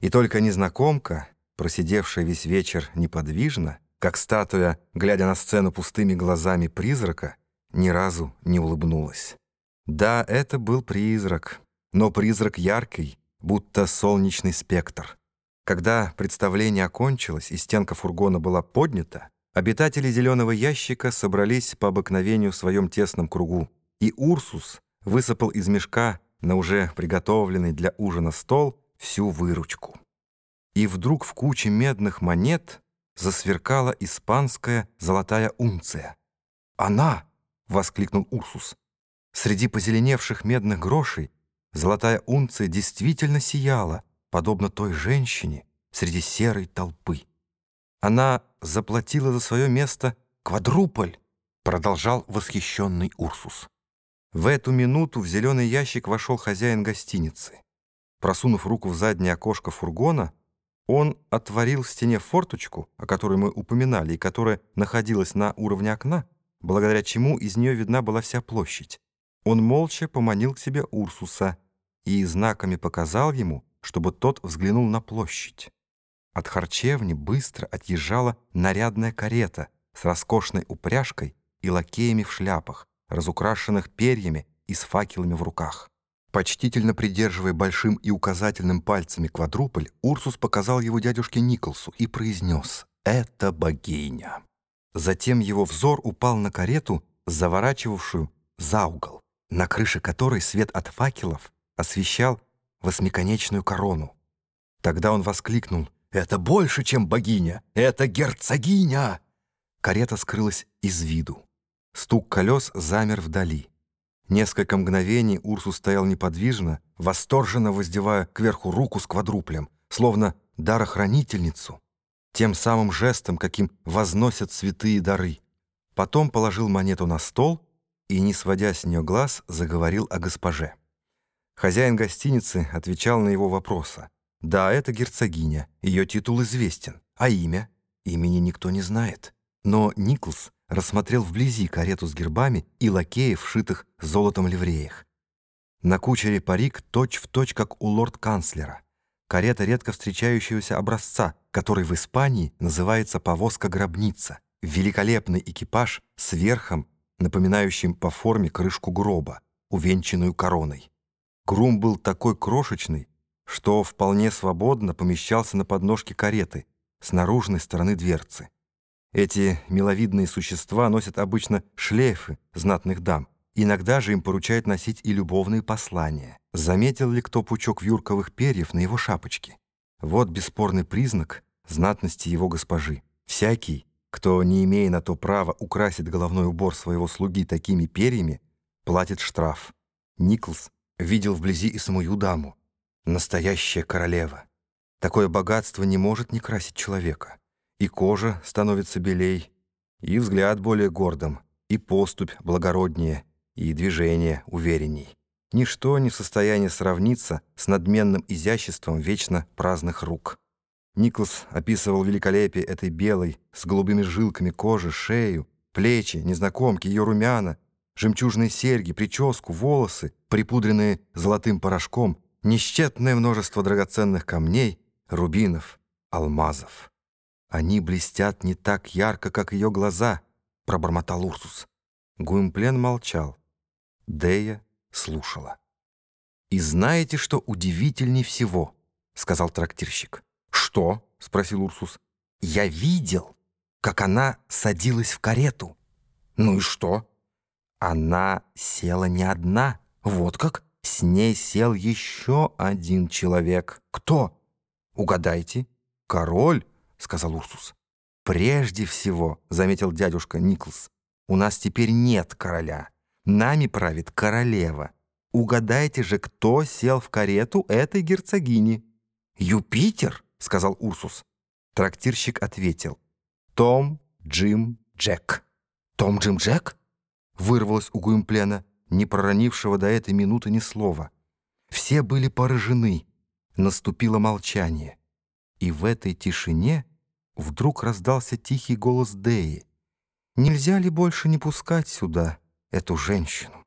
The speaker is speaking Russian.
И только незнакомка, просидевшая весь вечер неподвижно, как статуя, глядя на сцену пустыми глазами призрака, ни разу не улыбнулась. Да, это был призрак, но призрак яркий, будто солнечный спектр. Когда представление окончилось и стенка фургона была поднята, обитатели зеленого ящика собрались по обыкновению в своем тесном кругу, и Урсус высыпал из мешка на уже приготовленный для ужина стол всю выручку. И вдруг в куче медных монет засверкала испанская золотая унция. «Она!» — воскликнул Урсус. Среди позеленевших медных грошей золотая унция действительно сияла, подобно той женщине среди серой толпы. Она заплатила за свое место квадруполь, продолжал восхищенный Урсус. В эту минуту в зеленый ящик вошел хозяин гостиницы. Просунув руку в заднее окошко фургона, он отворил в стене форточку, о которой мы упоминали и которая находилась на уровне окна, благодаря чему из нее видна была вся площадь. Он молча поманил к себе Урсуса и знаками показал ему, чтобы тот взглянул на площадь. От харчевни быстро отъезжала нарядная карета с роскошной упряжкой и лакеями в шляпах, разукрашенных перьями и с факелами в руках. Почтительно придерживая большим и указательным пальцами квадруполь, Урсус показал его дядюшке Николсу и произнес «Это богиня». Затем его взор упал на карету, заворачивавшую за угол, на крыше которой свет от факелов освещал восьмиконечную корону. Тогда он воскликнул «Это больше, чем богиня! Это герцогиня!» Карета скрылась из виду. Стук колес замер вдали. Несколько мгновений Урсус стоял неподвижно, восторженно воздевая кверху руку с квадруплем, словно дарохранительницу, тем самым жестом, каким возносят святые дары. Потом положил монету на стол и, не сводя с нее глаз, заговорил о госпоже. Хозяин гостиницы отвечал на его вопросы. «Да, это герцогиня, ее титул известен, а имя? Имени никто не знает». Но Никлс рассмотрел вблизи карету с гербами и лакеев, вшитых золотом ливреях. На кучере парик точь-в-точь, точь, как у лорд-канцлера. Карета редко встречающегося образца, который в Испании называется повозка-гробница. Великолепный экипаж с верхом, напоминающим по форме крышку гроба, увенчанную короной. Грум был такой крошечный, что вполне свободно помещался на подножке кареты с наружной стороны дверцы. Эти миловидные существа носят обычно шлейфы знатных дам. Иногда же им поручают носить и любовные послания. Заметил ли кто пучок вьюрковых перьев на его шапочке? Вот бесспорный признак знатности его госпожи. Всякий, кто, не имея на то права, украсит головной убор своего слуги такими перьями, платит штраф. Николс видел вблизи и самую даму. Настоящая королева. Такое богатство не может не красить человека и кожа становится белей, и взгляд более гордым, и поступь благороднее, и движение уверенней. Ничто не в состоянии сравниться с надменным изяществом вечно праздных рук. Николас описывал великолепие этой белой, с голубыми жилками кожи, шею, плечи, незнакомки, ее румяна, жемчужные серьги, прическу, волосы, припудренные золотым порошком, несчетное множество драгоценных камней, рубинов, алмазов. «Они блестят не так ярко, как ее глаза», — пробормотал Урсус. Гуимплен молчал. Дея слушала. «И знаете, что удивительней всего?» — сказал трактирщик. «Что?» — спросил Урсус. «Я видел, как она садилась в карету». «Ну и что?» «Она села не одна. Вот как? С ней сел еще один человек. Кто? Угадайте. Король — сказал Урсус. «Прежде всего», — заметил дядюшка Никлс, «у нас теперь нет короля. Нами правит королева. Угадайте же, кто сел в карету этой герцогини?» «Юпитер», — сказал Урсус. Трактирщик ответил. «Том, Джим, Джек». «Том, Джим, Джек?» Вырвалось у Гуимплена, не проронившего до этой минуты ни слова. Все были поражены. Наступило молчание. И в этой тишине Вдруг раздался тихий голос Деи. «Нельзя ли больше не пускать сюда эту женщину?»